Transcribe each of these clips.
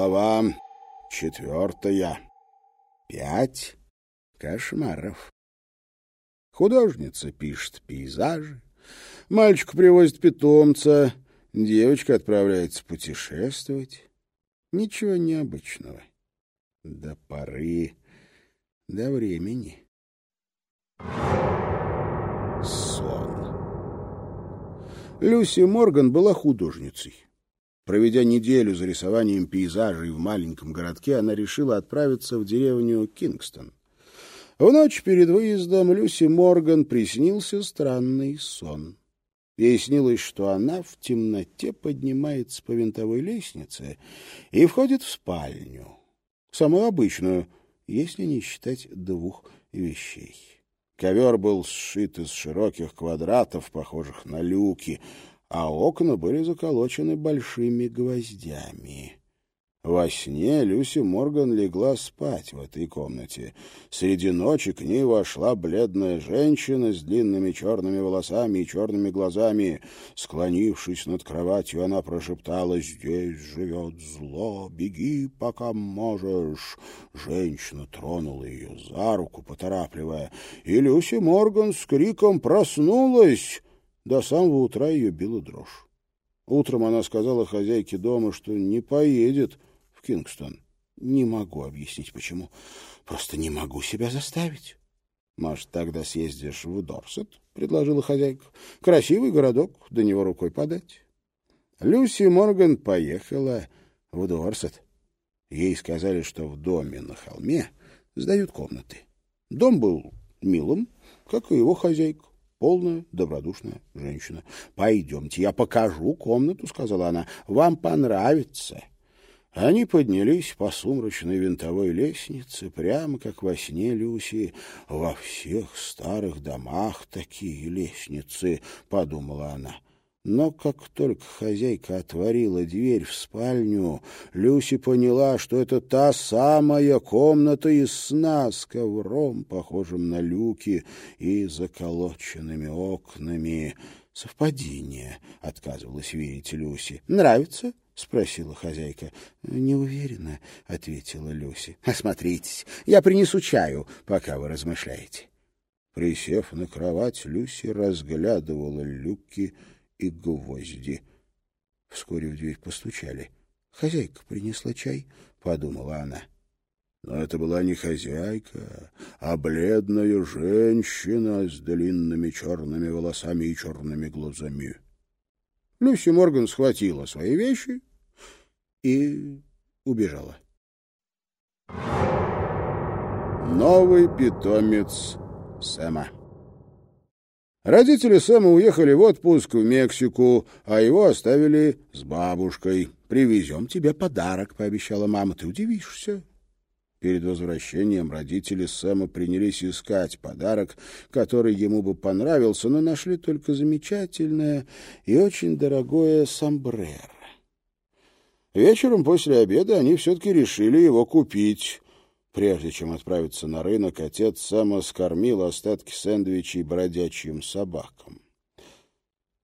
Глава четвертая. Пять кошмаров. Художница пишет пейзажи, мальчик привозит питомца, девочка отправляется путешествовать. Ничего необычного. До поры, до времени. Сон. Люси Морган была художницей. Проведя неделю за рисованием пейзажей в маленьком городке, она решила отправиться в деревню Кингстон. В ночь перед выездом Люси Морган приснился странный сон. Ей снилось, что она в темноте поднимается по винтовой лестнице и входит в спальню. Самую обычную, если не считать двух вещей. Ковер был сшит из широких квадратов, похожих на люки, а окна были заколочены большими гвоздями. Во сне Люси Морган легла спать в этой комнате. Среди ночи к ней вошла бледная женщина с длинными черными волосами и черными глазами. Склонившись над кроватью, она прошептала «Здесь живет зло, беги, пока можешь». Женщина тронула ее за руку, поторапливая, и Люси Морган с криком проснулась. До самого утра ее била дрожь. Утром она сказала хозяйке дома, что не поедет в Кингстон. Не могу объяснить, почему. Просто не могу себя заставить. «Может, тогда съездишь в Дорсет?» — предложила хозяйка. «Красивый городок, до него рукой подать». Люси Морган поехала в Дорсет. Ей сказали, что в доме на холме сдают комнаты. Дом был милым, как и его хозяйка полная, добродушная женщина. «Пойдемте, я покажу комнату», — сказала она. «Вам понравится». Они поднялись по сумрачной винтовой лестнице, прямо как во сне Люси. «Во всех старых домах такие лестницы», — подумала она. Но как только хозяйка отворила дверь в спальню, Люси поняла, что это та самая комната из сна с ковром, похожим на люки и заколоченными окнами. «Совпадение», — отказывалась верить Люси. «Нравится?» — спросила хозяйка. «Не уверена», — ответила Люси. «Осмотритесь, я принесу чаю, пока вы размышляете». Присев на кровать, Люси разглядывала люки и гвозди. Вскоре в дверь постучали. «Хозяйка принесла чай», — подумала она. Но это была не хозяйка, а бледная женщина с длинными черными волосами и черными глазами. Люси Морган схватила свои вещи и убежала. Новый питомец Сэма Родители Сэма уехали в отпуск в Мексику, а его оставили с бабушкой. «Привезем тебе подарок», — пообещала мама. «Ты удивишься». Перед возвращением родители Сэма принялись искать подарок, который ему бы понравился, но нашли только замечательное и очень дорогое сомбреро. Вечером после обеда они все-таки решили его купить. Прежде чем отправиться на рынок, отец Сэма скормил остатки сэндвичей бродячим собакам.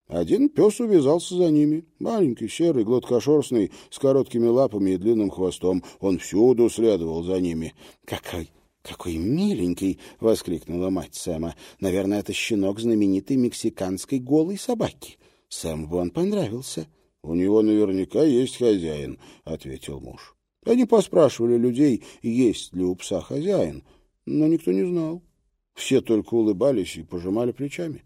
Один пес увязался за ними, маленький, серый, гладкошерстный, с короткими лапами и длинным хвостом. Он всюду следовал за ними. «Какой «Какой миленький!» — воскликнула мать Сэма. «Наверное, это щенок знаменитой мексиканской голой собаки. Сэм бы он понравился». «У него наверняка есть хозяин», — ответил муж. Они поспрашивали людей, есть ли у пса хозяин, но никто не знал. Все только улыбались и пожимали плечами.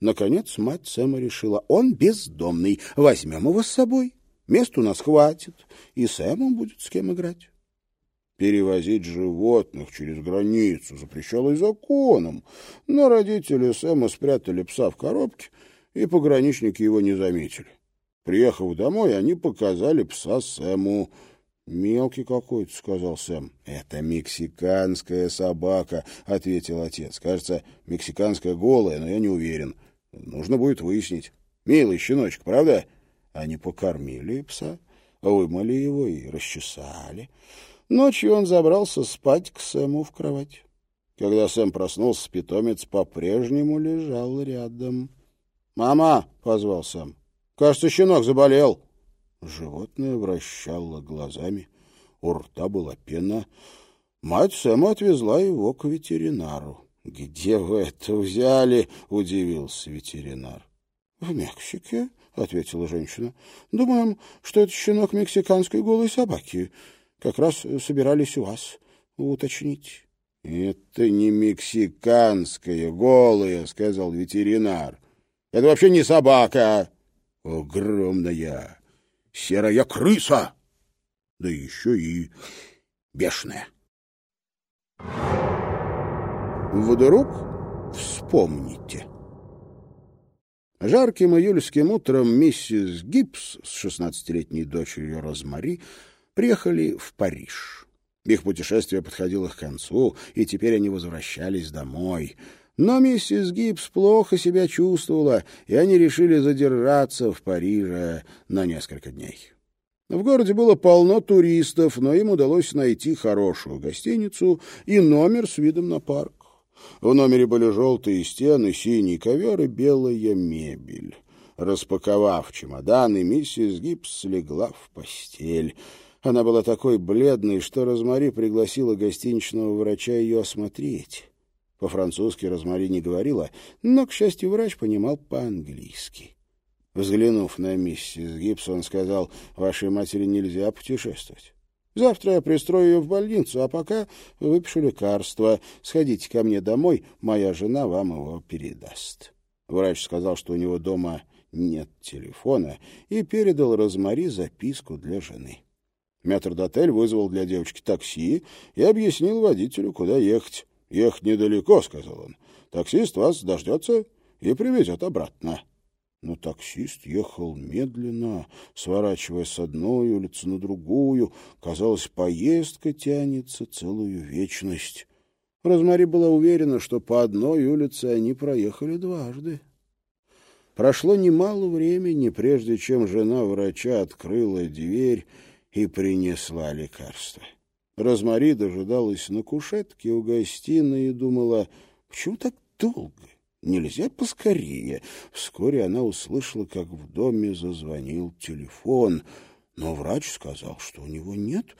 Наконец мать Сэма решила, он бездомный, возьмем его с собой. Мест у нас хватит, и Сэму будет с кем играть. Перевозить животных через границу запрещалось законом, но родители Сэма спрятали пса в коробке, и пограничники его не заметили. Приехав домой, они показали пса Сэму. «Мелкий какой-то», — сказал Сэм. «Это мексиканская собака», — ответил отец. «Кажется, мексиканская голая, но я не уверен. Нужно будет выяснить. Милый щеночек, правда?» Они покормили пса, вымыли его и расчесали. Ночью он забрался спать к Сэму в кровать. Когда Сэм проснулся, питомец по-прежнему лежал рядом. «Мама!» — позвал Сэм. «Кажется, щенок заболел». Животное вращало глазами. у рта была пена. Мать Сэма отвезла его к ветеринару. — Где вы это взяли? — удивился ветеринар. — В Мексике, — ответила женщина. — Думаем, что это щенок мексиканской голой собаки. Как раз собирались у вас уточнить. — Это не мексиканская голая, — сказал ветеринар. — Это вообще не собака. Огромная серая крыса. Да еще и бешеная. Вдруг вспомните. Жарким июльским утром миссис Гибс с шестнадцатилетней дочерью Розмари приехали в Париж. Их путешествие подходило к концу, и теперь они возвращались домой. Но миссис Гибс плохо себя чувствовала, и они решили задержаться в Париже на несколько дней. В городе было полно туристов, но им удалось найти хорошую гостиницу и номер с видом на парк. В номере были желтые стены, синий ковер и белая мебель. Распаковав чемоданы, миссис Гибс слегла в постель. Она была такой бледной, что Розмари пригласила гостиничного врача ее осмотреть. По-французски Розмари не говорила, но, к счастью, врач понимал по-английски. Взглянув на миссис Гибс, он сказал, «Вашей матери нельзя путешествовать. Завтра я пристрою ее в больницу, а пока выпишу лекарство. Сходите ко мне домой, моя жена вам его передаст». Врач сказал, что у него дома нет телефона, и передал Розмари записку для жены. Метрдотель вызвал для девочки такси и объяснил водителю, куда ехать. «Ехать недалеко», — сказал он. «Таксист вас дождется и привезет обратно». Но таксист ехал медленно, сворачивая с одной улицы на другую. Казалось, поездка тянется целую вечность. Розмари была уверена, что по одной улице они проехали дважды. Прошло немало времени, прежде чем жена врача открыла дверь и принесла лекарство. Розмари дожидалась на кушетке у гостиной и думала, почему так долго? Нельзя поскорее. Вскоре она услышала, как в доме зазвонил телефон, но врач сказал, что у него нет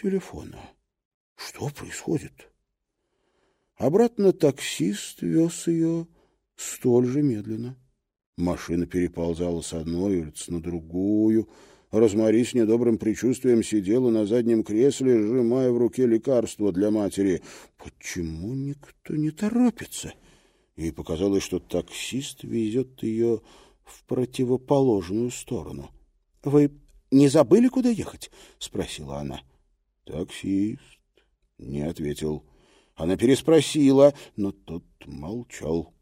телефона. Что происходит? Обратно таксист вез ее столь же медленно. Машина переползала с одной улицы на другую. Розмари с недобрым предчувствием сидела на заднем кресле, сжимая в руке лекарство для матери. Почему никто не торопится? Ей показалось, что таксист везет ее в противоположную сторону. — Вы не забыли, куда ехать? — спросила она. Таксист не ответил. Она переспросила, но тот молчал.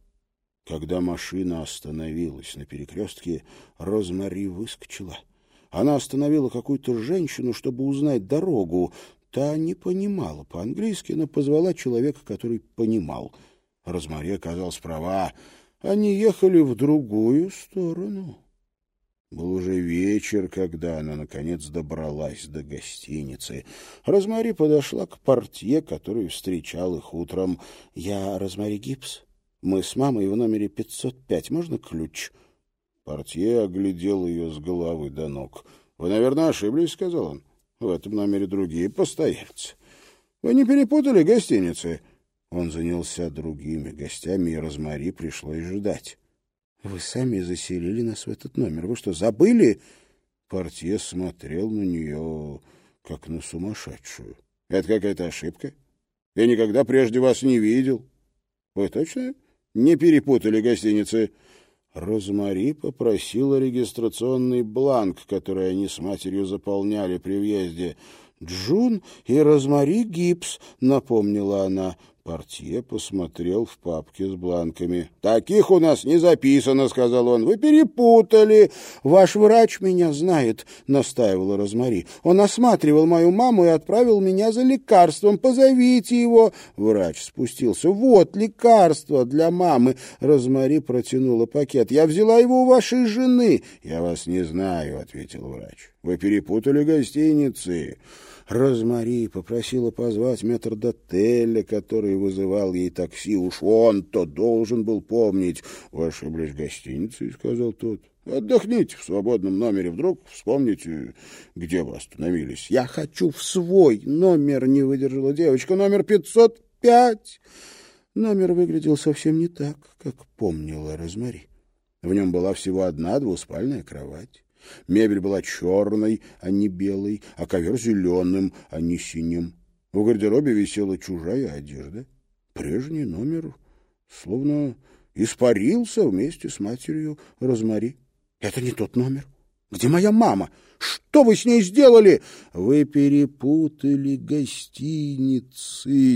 Когда машина остановилась на перекрестке, Розмари выскочила. Она остановила какую-то женщину, чтобы узнать дорогу. Та не понимала по-английски, но позвала человека, который понимал — Розмари оказалась права. Они ехали в другую сторону. Был уже вечер, когда она, наконец, добралась до гостиницы. Розмари подошла к портье, который встречал их утром. — Я Розмари Гипс. Мы с мамой в номере 505. Можно ключ? Портье оглядел ее с головы до ног. — Вы, наверное, ошиблись, — сказал он. — В этом номере другие постояльцы. — Вы не перепутали гостиницы? Он занялся другими гостями, и Розмари пришлось ждать. — Вы сами заселили нас в этот номер. Вы что, забыли? Портье смотрел на нее, как на сумасшедшую. — Это какая-то ошибка. Я никогда прежде вас не видел. Вы точно не перепутали гостиницы? Розмари попросила регистрационный бланк, который они с матерью заполняли при въезде. «Джун и Розмари Гипс», — напомнила она. Портье посмотрел в папке с бланками. «Таких у нас не записано», — сказал он. «Вы перепутали». «Ваш врач меня знает», — настаивала Розмари. «Он осматривал мою маму и отправил меня за лекарством. Позовите его». Врач спустился. «Вот лекарство для мамы». Розмари протянула пакет. «Я взяла его у вашей жены». «Я вас не знаю», — ответил врач. «Вы перепутали гостиницы». Розмари попросила позвать метрдотеля, который вызывал ей такси. Уж он-то должен был помнить. — Вы ошиблись гостиницей, — сказал тот. — Отдохните в свободном номере, вдруг вспомните, где вы остановились. Я хочу в свой номер, не выдержала девочка, номер пятьсот пять. Номер выглядел совсем не так, как помнила Розмари. В нем была всего одна двуспальная кровать. Мебель была черной, а не белой, а ковер зеленым, а не синим. В гардеробе висела чужая одежда. Прежний номер словно испарился вместе с матерью Розмари. Это не тот номер. Где моя мама? Что вы с ней сделали? Вы перепутали гостиницы,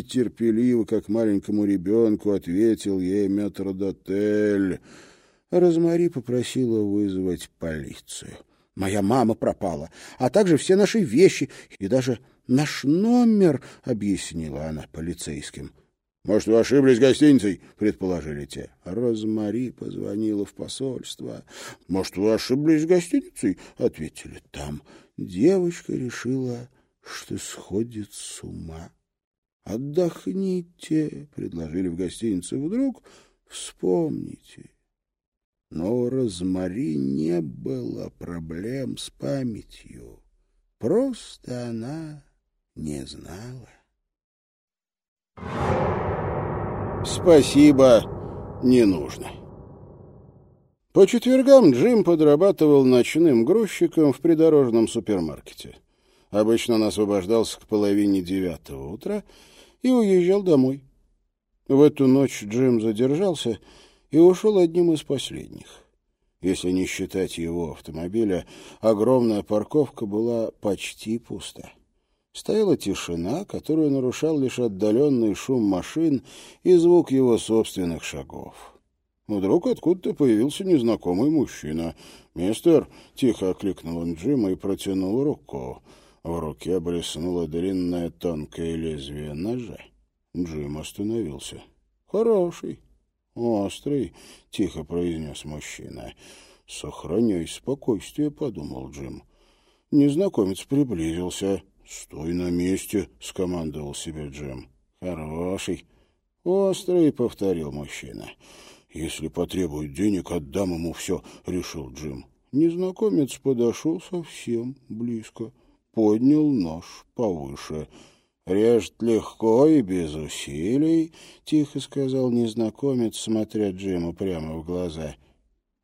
терпеливо, как маленькому ребенку, ответил ей метрдотель. Розмари попросила вызвать полицию. Моя мама пропала, а также все наши вещи и даже наш номер, объяснила она полицейским. «Может, вы ошиблись гостиницей?» — предположили те. Розмари позвонила в посольство. «Может, вы ошиблись гостиницей?» — ответили там. Девочка решила, что сходит с ума. «Отдохните», — предложили в гостинице. «Вдруг вспомните». Но у Розмари не было проблем с памятью. Просто она не знала. Спасибо, не нужно. По четвергам Джим подрабатывал ночным грузчиком в придорожном супермаркете. Обычно он освобождался к половине девятого утра и уезжал домой. В эту ночь Джим задержался и ушел одним из последних. Если не считать его автомобиля, огромная парковка была почти пуста. Стояла тишина, которую нарушал лишь отдаленный шум машин и звук его собственных шагов. Вдруг откуда-то появился незнакомый мужчина. «Мистер!» — тихо окликнул он Джима и протянул руку. В руке блеснуло длинное тонкое лезвие ножа. Джим остановился. «Хороший, острый», — тихо произнес мужчина. «Сохраняй спокойствие», — подумал Джим. Незнакомец приблизился. «Стой на месте», — скомандовал себе Джим. «Хороший». «Острый», — повторил мужчина. «Если потребует денег, отдам ему все», — решил Джим. Незнакомец подошел совсем близко, поднял нож повыше. «Режет легко и без усилий», — тихо сказал незнакомец, смотря Джиму прямо в глаза.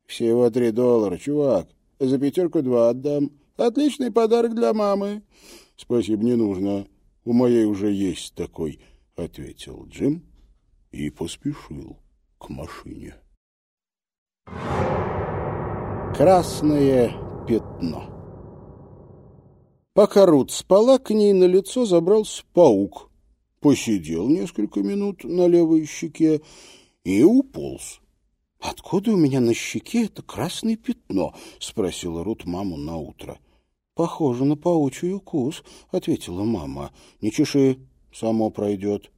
«Всего три доллара, чувак. За пятерку два отдам. Отличный подарок для мамы». «Спасибо, не нужно. У моей уже есть такой», — ответил Джим и поспешил к машине. Красное пятно Пока Рут спала, к ней на лицо забрался паук. Посидел несколько минут на левой щеке и уполз. — Откуда у меня на щеке это красное пятно? — спросила Рут маму на утро. «Похоже на паучий укус», — ответила мама. «Не чеши, само пройдет».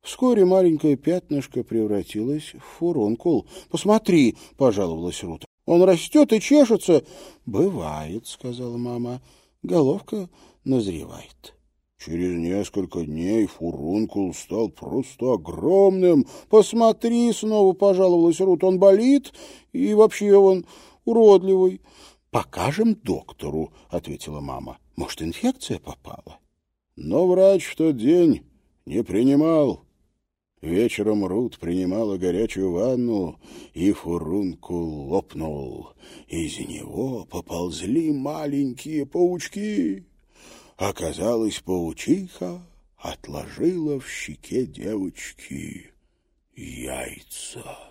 Вскоре маленькое пятнышко превратилось в фурункул. «Посмотри», — пожаловалась Рут. «Он растет и чешется». «Бывает», — сказала мама. «Головка назревает». Через несколько дней фурункул стал просто огромным. «Посмотри», — снова пожаловалась Рут, — «он болит, и вообще он уродливый». «Покажем доктору», — ответила мама. «Может, инфекция попала?» Но врач в тот день не принимал. Вечером Рут принимала горячую ванну, и фурункул лопнул. Из него поползли маленькие паучки. Оказалось, паучиха отложила в щеке девочки яйца.